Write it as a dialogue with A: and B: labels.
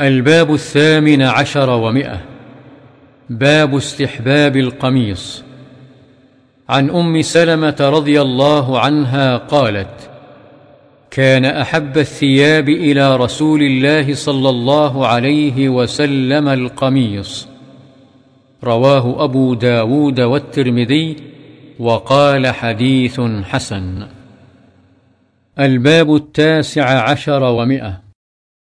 A: الباب الثامن عشر ومئة. باب استحباب القميص. عن أم سلمة رضي الله عنها قالت كان أحب الثياب إلى رسول الله صلى الله عليه وسلم القميص. رواه أبو داود والترمذي وقال حديث حسن. الباب التاسع عشر ومئة.